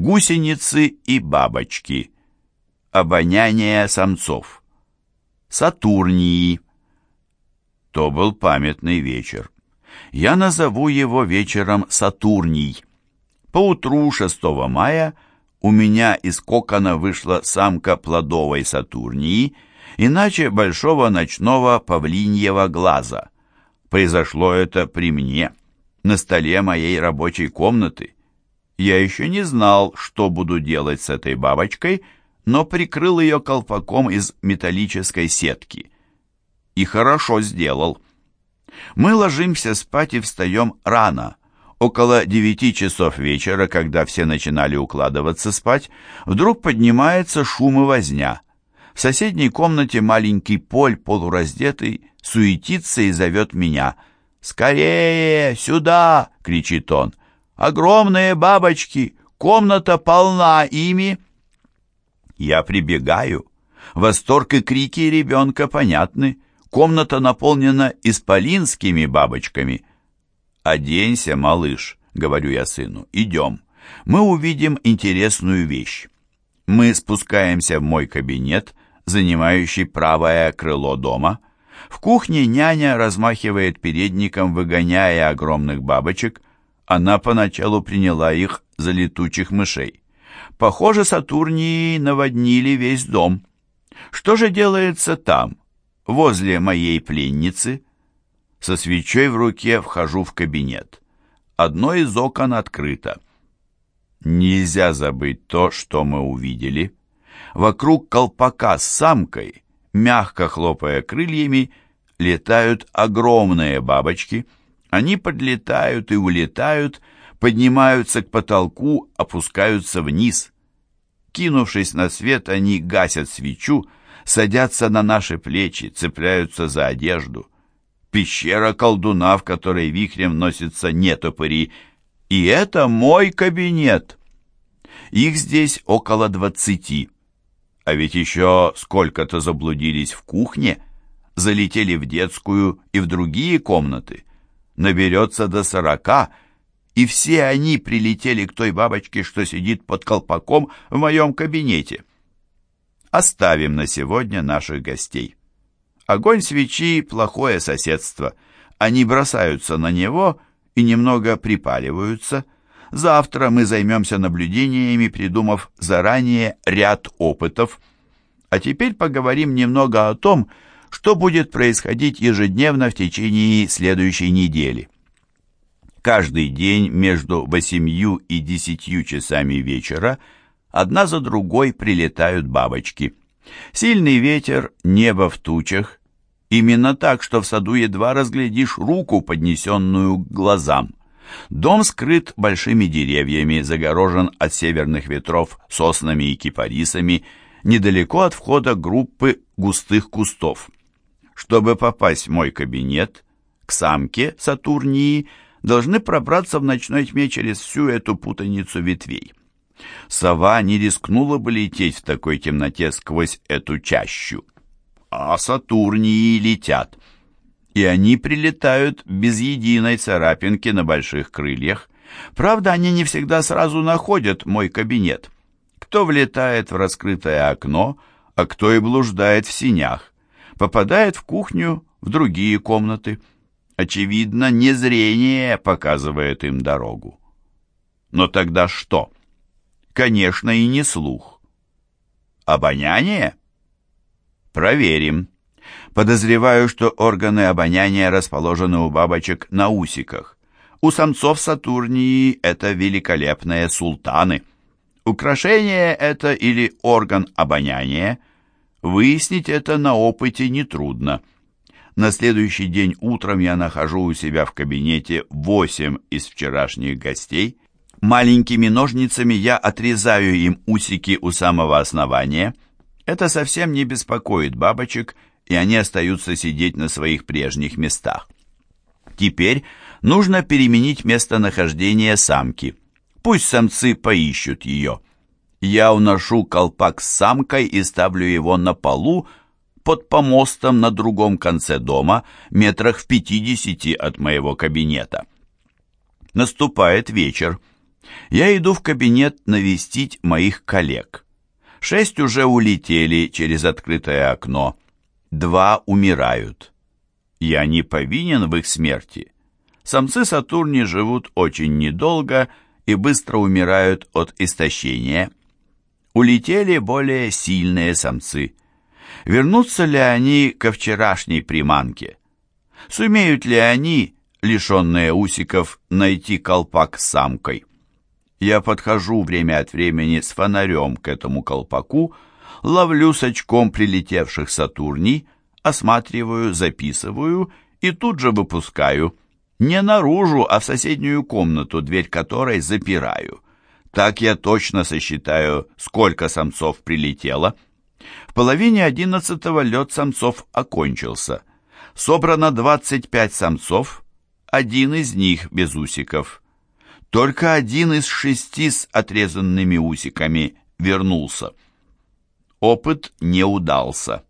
Гусеницы и бабочки. Обоняние самцов. Сатурнии. То был памятный вечер. Я назову его вечером Сатурний. Поутру 6 мая у меня из кокона вышла самка плодовой Сатурнии, иначе большого ночного павлиньего глаза. Произошло это при мне, на столе моей рабочей комнаты. Я еще не знал, что буду делать с этой бабочкой, но прикрыл ее колпаком из металлической сетки. И хорошо сделал. Мы ложимся спать и встаем рано. Около девяти часов вечера, когда все начинали укладываться спать, вдруг поднимается шум и возня. В соседней комнате маленький Поль, полураздетый, суетится и зовет меня. «Скорее, сюда!» — кричит он. «Огромные бабочки! Комната полна ими!» Я прибегаю. Восторг и крики ребенка понятны. Комната наполнена исполинскими бабочками. «Оденься, малыш», — говорю я сыну, — «идем. Мы увидим интересную вещь». Мы спускаемся в мой кабинет, занимающий правое крыло дома. В кухне няня размахивает передником, выгоняя огромных бабочек. Она поначалу приняла их за летучих мышей. Похоже, Сатурнии наводнили весь дом. Что же делается там, возле моей пленницы? Со свечой в руке вхожу в кабинет. Одно из окон открыто. Нельзя забыть то, что мы увидели. Вокруг колпака с самкой, мягко хлопая крыльями, летают огромные бабочки. Они подлетают и улетают, поднимаются к потолку, опускаются вниз. Кинувшись на свет, они гасят свечу, садятся на наши плечи, цепляются за одежду. Пещера колдуна, в которой вихрем носятся нетопыри. И это мой кабинет. Их здесь около двадцати. А ведь еще сколько-то заблудились в кухне, залетели в детскую и в другие комнаты. Наберется до сорока, и все они прилетели к той бабочке, что сидит под колпаком в моем кабинете. Оставим на сегодня наших гостей. Огонь свечи — плохое соседство. Они бросаются на него и немного припаливаются. Завтра мы займемся наблюдениями, придумав заранее ряд опытов. А теперь поговорим немного о том, что будет происходить ежедневно в течение следующей недели. Каждый день между восемью и десятью часами вечера одна за другой прилетают бабочки. Сильный ветер, небо в тучах. Именно так, что в саду едва разглядишь руку, поднесенную к глазам. Дом скрыт большими деревьями, загорожен от северных ветров соснами и кипарисами, недалеко от входа группы густых кустов. Чтобы попасть в мой кабинет, к самке Сатурнии – должны пробраться в ночной тьме через всю эту путаницу ветвей. Сова не рискнула бы лететь в такой темноте сквозь эту чащу. А Сатурнии летят. И они прилетают без единой царапинки на больших крыльях. Правда, они не всегда сразу находят мой кабинет. Кто влетает в раскрытое окно, а кто и блуждает в синях. Попадает в кухню, в другие комнаты. Очевидно, не зрение показывает им дорогу. Но тогда что? Конечно, и не слух. Обоняние? Проверим. Подозреваю, что органы обоняния расположены у бабочек на усиках. У самцов Сатурнии это великолепные султаны. Украшение это или орган обоняния? Выяснить это на опыте нетрудно. На следующий день утром я нахожу у себя в кабинете восемь из вчерашних гостей. Маленькими ножницами я отрезаю им усики у самого основания. Это совсем не беспокоит бабочек, и они остаются сидеть на своих прежних местах. Теперь нужно переменить местонахождение самки. Пусть самцы поищут ее. Я уношу колпак с самкой и ставлю его на полу, под помостом на другом конце дома, метрах в пятидесяти от моего кабинета. Наступает вечер. Я иду в кабинет навестить моих коллег. Шесть уже улетели через открытое окно. Два умирают. Я не повинен в их смерти. Самцы Сатурни живут очень недолго и быстро умирают от истощения. Улетели более сильные самцы. Вернутся ли они ко вчерашней приманке? Сумеют ли они, лишенные усиков, найти колпак с самкой? Я подхожу время от времени с фонарем к этому колпаку, ловлю с очком прилетевших Сатурний, осматриваю, записываю и тут же выпускаю. Не наружу, а в соседнюю комнату, дверь которой запираю. Так я точно сосчитаю, сколько самцов прилетело. В половине одиннадцатого лед самцов окончился. Собрано 25 самцов, один из них без усиков. Только один из шести с отрезанными усиками вернулся. Опыт не удался.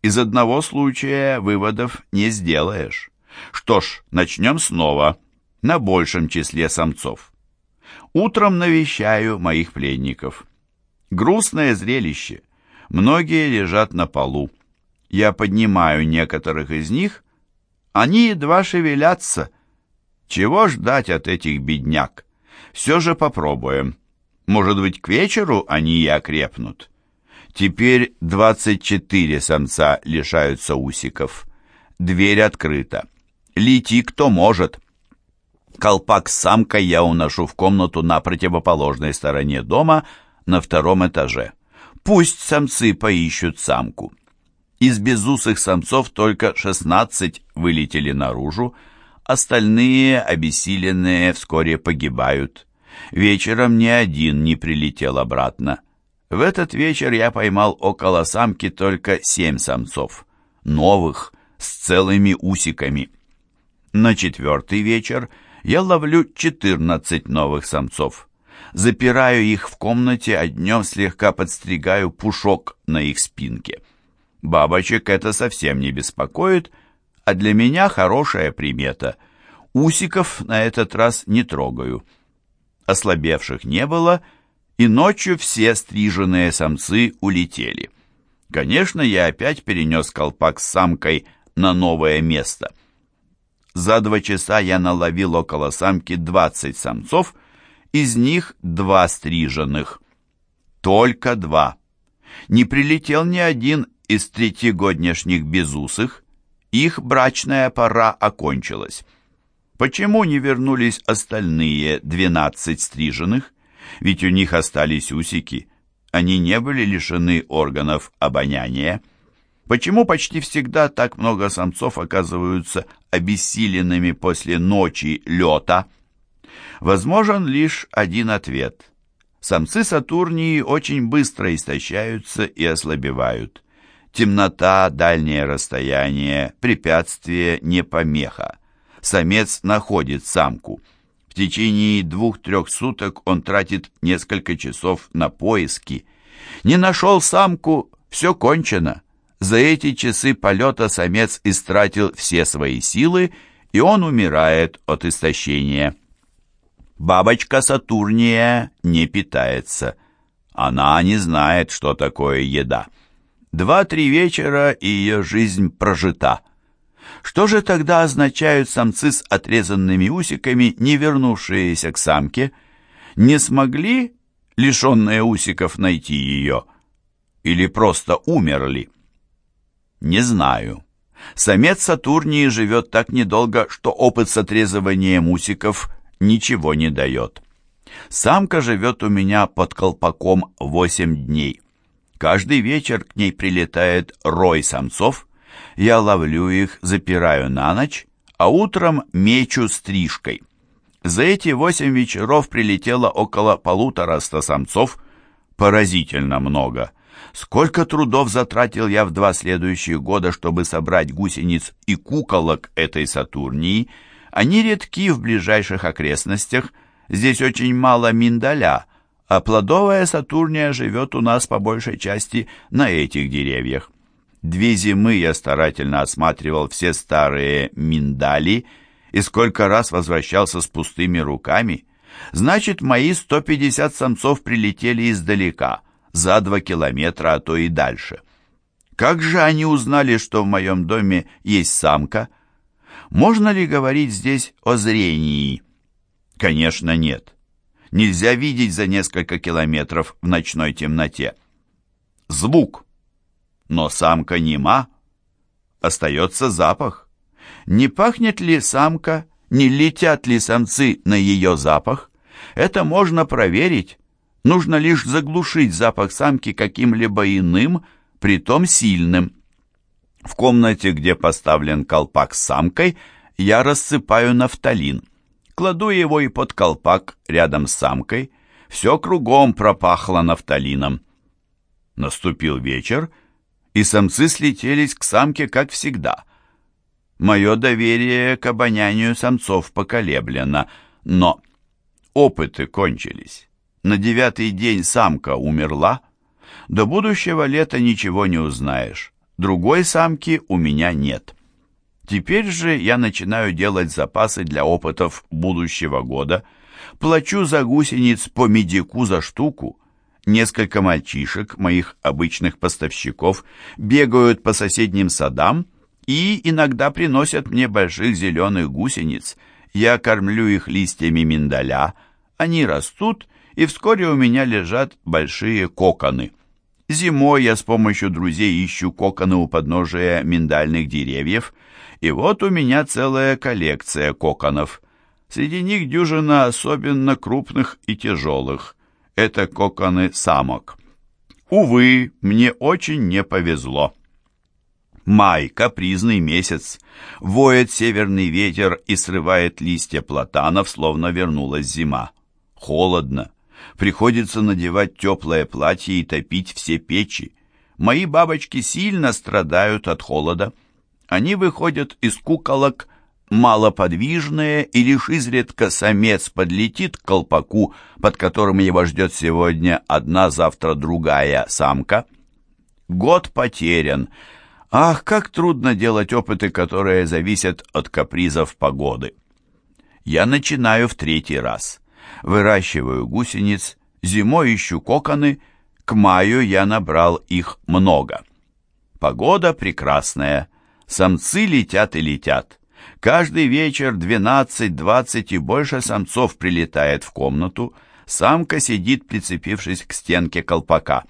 Из одного случая выводов не сделаешь. Что ж, начнем снова, на большем числе самцов. Утром навещаю моих пленников. Грустное зрелище. Многие лежат на полу. Я поднимаю некоторых из них. Они едва шевелятся. Чего ждать от этих бедняк? Все же попробуем. Может быть, к вечеру они и окрепнут. Теперь 24 самца лишаются усиков. Дверь открыта. Лети кто может. Колпак с самкой я уношу в комнату на противоположной стороне дома на втором этаже. Пусть самцы поищут самку. Из безусых самцов только 16 вылетели наружу, остальные, обессиленные, вскоре погибают. Вечером ни один не прилетел обратно. В этот вечер я поймал около самки только семь самцов, новых, с целыми усиками. На четвертый вечер я ловлю 14 новых самцов. Запираю их в комнате, а днем слегка подстригаю пушок на их спинке. Бабочек это совсем не беспокоит, а для меня хорошая примета. Усиков на этот раз не трогаю. Ослабевших не было, и ночью все стриженные самцы улетели. Конечно, я опять перенес колпак с самкой на новое место — за два часа я наловил около самки 20 самцов, из них два стриженных. Только два. Не прилетел ни один из третьегодняшних безусых, их брачная пора окончилась. Почему не вернулись остальные двенадцать стриженных? Ведь у них остались усики, они не были лишены органов обоняния. Почему почти всегда так много самцов оказываются обессиленными после ночи лета? Возможен лишь один ответ. Самцы Сатурнии очень быстро истощаются и ослабевают. Темнота, дальнее расстояние, препятствие не помеха. Самец находит самку. В течение двух-трех суток он тратит несколько часов на поиски. Не нашел самку, все кончено. За эти часы полета самец истратил все свои силы, и он умирает от истощения. Бабочка Сатурния не питается. Она не знает, что такое еда. Два-три вечера, и ее жизнь прожита. Что же тогда означают самцы с отрезанными усиками, не вернувшиеся к самке? Не смогли, лишенные усиков, найти ее? Или просто умерли? Не знаю. Самец Сатурнии живет так недолго, что опыт с отрезыванием усиков ничего не дает. Самка живет у меня под колпаком 8 дней. Каждый вечер к ней прилетает рой самцов, я ловлю их, запираю на ночь, а утром мечу стрижкой. За эти восемь вечеров прилетело около полутораста самцов, поразительно много – Сколько трудов затратил я в два следующих года, чтобы собрать гусениц и куколок этой Сатурнии. Они редки в ближайших окрестностях. Здесь очень мало миндаля, а плодовая Сатурния живет у нас по большей части на этих деревьях. Две зимы я старательно осматривал все старые миндали и сколько раз возвращался с пустыми руками. Значит, мои 150 самцов прилетели издалека, за два километра, а то и дальше. Как же они узнали, что в моем доме есть самка? Можно ли говорить здесь о зрении? Конечно, нет. Нельзя видеть за несколько километров в ночной темноте. Звук. Но самка нема. Остается запах. Не пахнет ли самка, не летят ли самцы на ее запах? Это можно проверить. Нужно лишь заглушить запах самки каким-либо иным, притом сильным. В комнате, где поставлен колпак с самкой, я рассыпаю нафталин. Кладу его и под колпак рядом с самкой. Все кругом пропахло нафталином. Наступил вечер, и самцы слетелись к самке, как всегда. Мое доверие к обонянию самцов поколеблено, но опыты кончились. На девятый день самка умерла. До будущего лета ничего не узнаешь. Другой самки у меня нет. Теперь же я начинаю делать запасы для опытов будущего года. Плачу за гусениц по медику за штуку. Несколько мальчишек, моих обычных поставщиков, бегают по соседним садам и иногда приносят мне больших зеленых гусениц. Я кормлю их листьями миндаля. Они растут, и вскоре у меня лежат большие коконы. Зимой я с помощью друзей ищу коконы у подножия миндальных деревьев, и вот у меня целая коллекция коконов. Среди них дюжина особенно крупных и тяжелых. Это коконы самок. Увы, мне очень не повезло. Май — капризный месяц. Воет северный ветер и срывает листья платанов, словно вернулась зима. Холодно. Приходится надевать теплое платье и топить все печи. Мои бабочки сильно страдают от холода. Они выходят из куколок малоподвижные, и лишь изредка самец подлетит к колпаку, под которым его ждет сегодня одна, завтра другая самка. Год потерян. Ах, как трудно делать опыты, которые зависят от капризов погоды. Я начинаю в третий раз выращиваю гусениц, зимой ищу коконы, к маю я набрал их много. Погода прекрасная, самцы летят и летят. Каждый вечер 12-20 и больше самцов прилетает в комнату, самка сидит, прицепившись к стенке колпака.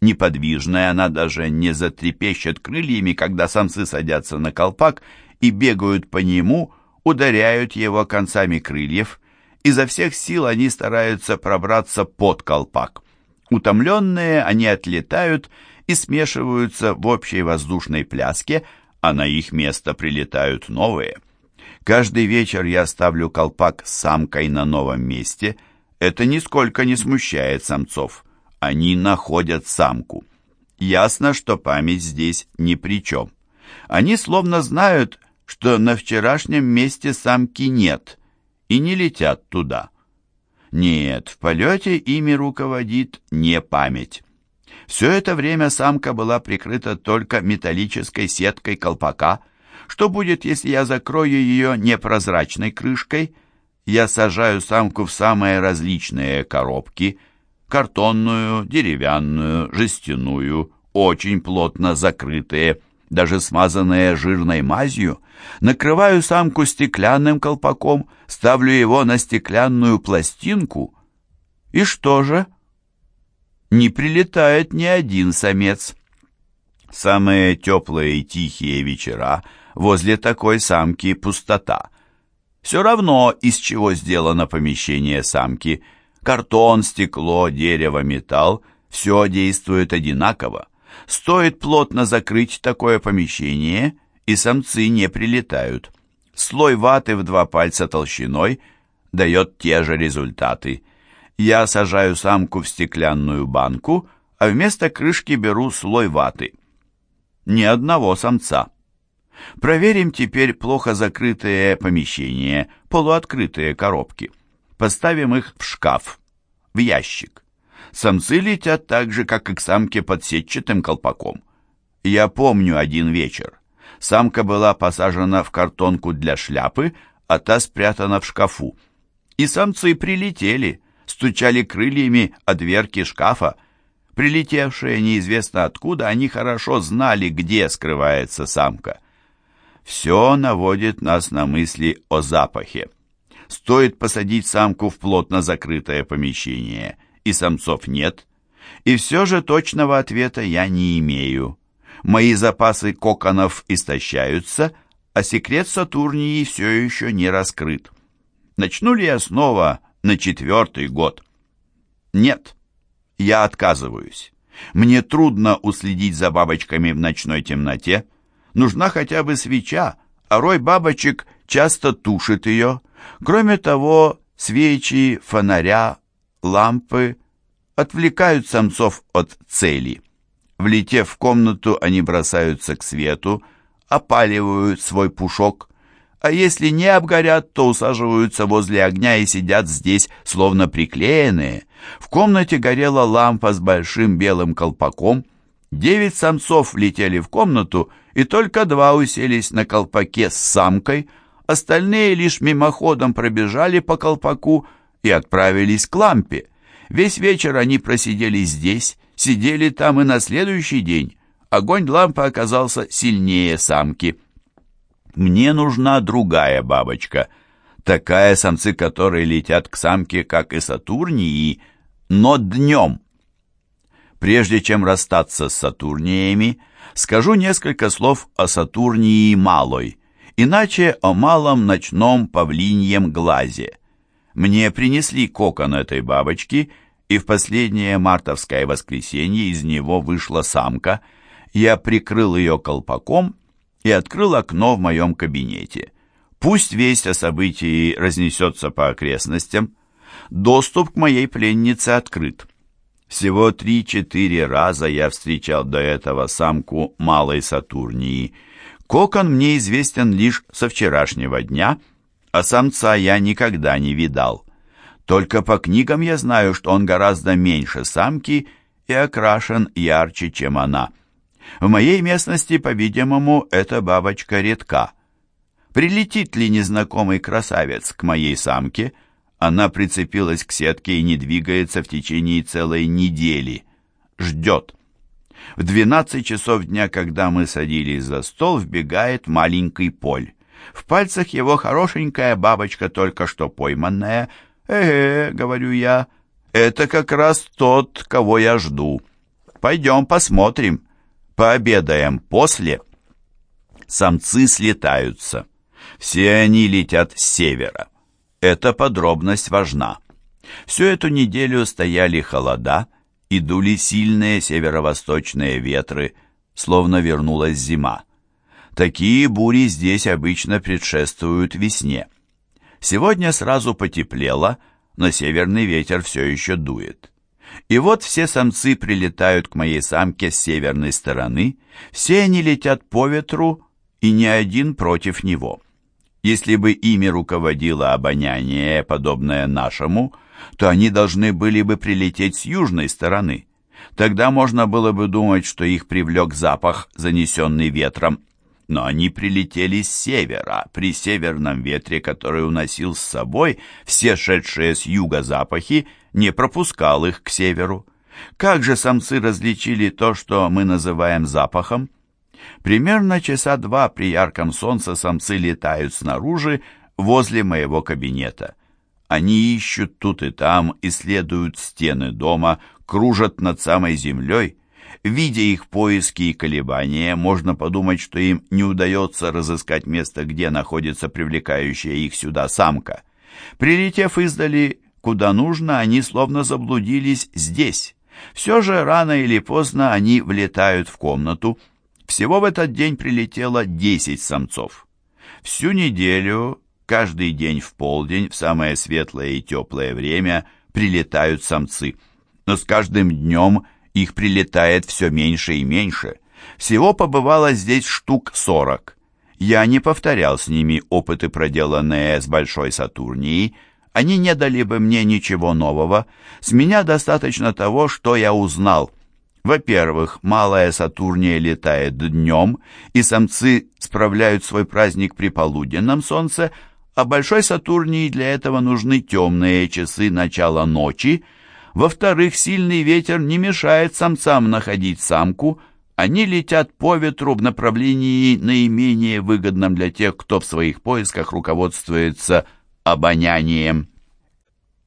Неподвижная она даже не затрепещет крыльями, когда самцы садятся на колпак и бегают по нему, ударяют его концами крыльев – Изо всех сил они стараются пробраться под колпак. Утомленные они отлетают и смешиваются в общей воздушной пляске, а на их место прилетают новые. Каждый вечер я ставлю колпак с самкой на новом месте. Это нисколько не смущает самцов. Они находят самку. Ясно, что память здесь ни при чем. Они словно знают, что на вчерашнем месте самки нет – и не летят туда. Нет, в полете ими руководит не память. Все это время самка была прикрыта только металлической сеткой колпака. Что будет, если я закрою ее непрозрачной крышкой? Я сажаю самку в самые различные коробки. Картонную, деревянную, жестяную, очень плотно закрытые даже смазанные жирной мазью, накрываю самку стеклянным колпаком, ставлю его на стеклянную пластинку. И что же? Не прилетает ни один самец. Самые теплые и тихие вечера возле такой самки пустота. Все равно, из чего сделано помещение самки. Картон, стекло, дерево, металл – все действует одинаково. Стоит плотно закрыть такое помещение, и самцы не прилетают. Слой ваты в два пальца толщиной дает те же результаты. Я сажаю самку в стеклянную банку, а вместо крышки беру слой ваты. Ни одного самца. Проверим теперь плохо закрытые помещения, полуоткрытые коробки. Поставим их в шкаф, в ящик. Самцы летят так же, как и к самке под сетчатым колпаком. Я помню один вечер. Самка была посажена в картонку для шляпы, а та спрятана в шкафу. И самцы прилетели, стучали крыльями о дверки шкафа. Прилетевшие неизвестно откуда, они хорошо знали, где скрывается самка. Все наводит нас на мысли о запахе. Стоит посадить самку в плотно закрытое помещение, и самцов нет, и все же точного ответа я не имею. Мои запасы коконов истощаются, а секрет Сатурнии все еще не раскрыт. Начну ли я снова на четвертый год? Нет, я отказываюсь. Мне трудно уследить за бабочками в ночной темноте. Нужна хотя бы свеча, а рой бабочек часто тушит ее. Кроме того, свечи, фонаря, лампы отвлекают самцов от цели. Влетев в комнату, они бросаются к свету, опаливают свой пушок, а если не обгорят, то усаживаются возле огня и сидят здесь, словно приклеенные. В комнате горела лампа с большим белым колпаком. Девять самцов влетели в комнату, и только два уселись на колпаке с самкой, остальные лишь мимоходом пробежали по колпаку и отправились к лампе. Весь вечер они просидели здесь, сидели там и на следующий день. Огонь лампы оказался сильнее самки. Мне нужна другая бабочка, такая, самцы которой летят к самке, как и Сатурнии, но днем. Прежде чем расстаться с Сатурниями, скажу несколько слов о Сатурнии малой, иначе о малом ночном павлиньем глазе. Мне принесли кокон этой бабочки, и в последнее мартовское воскресенье из него вышла самка. Я прикрыл ее колпаком и открыл окно в моем кабинете. Пусть весть о событии разнесется по окрестностям. Доступ к моей пленнице открыт. Всего три-четыре раза я встречал до этого самку малой Сатурнии. Кокон мне известен лишь со вчерашнего дня — а самца я никогда не видал. Только по книгам я знаю, что он гораздо меньше самки и окрашен ярче, чем она. В моей местности, по-видимому, эта бабочка редка. Прилетит ли незнакомый красавец к моей самке? Она прицепилась к сетке и не двигается в течение целой недели. Ждет. В двенадцать часов дня, когда мы садились за стол, вбегает маленький Поль. В пальцах его хорошенькая бабочка, только что пойманная. «Э-э», — говорю я, — «это как раз тот, кого я жду. Пойдем посмотрим, пообедаем после». Самцы слетаются. Все они летят с севера. Эта подробность важна. Всю эту неделю стояли холода и дули сильные северо-восточные ветры, словно вернулась зима. Такие бури здесь обычно предшествуют весне. Сегодня сразу потеплело, но северный ветер все еще дует. И вот все самцы прилетают к моей самке с северной стороны, все они летят по ветру, и ни один против него. Если бы ими руководило обоняние, подобное нашему, то они должны были бы прилететь с южной стороны. Тогда можно было бы думать, что их привлек запах, занесенный ветром, но они прилетели с севера, при северном ветре, который уносил с собой все шедшие с юга запахи, не пропускал их к северу. Как же самцы различили то, что мы называем запахом? Примерно часа два при ярком солнце самцы летают снаружи, возле моего кабинета. Они ищут тут и там, исследуют стены дома, кружат над самой землей, Видя их поиски и колебания, можно подумать, что им не удается разыскать место, где находится привлекающая их сюда самка. Прилетев издали куда нужно, они словно заблудились здесь. Все же рано или поздно они влетают в комнату. Всего в этот день прилетело 10 самцов. Всю неделю, каждый день в полдень, в самое светлое и теплое время, прилетают самцы. Но с каждым днем – их прилетает все меньше и меньше. Всего побывало здесь штук сорок. Я не повторял с ними опыты, проделанные с Большой Сатурнией. Они не дали бы мне ничего нового. С меня достаточно того, что я узнал. Во-первых, малая Сатурния летает днем, и самцы справляют свой праздник при полуденном солнце, а большой Сатурнии для этого нужны темные часы начала ночи. Во-вторых, сильный ветер не мешает самцам находить самку, они летят по ветру в направлении наименее выгодном для тех, кто в своих поисках руководствуется обонянием.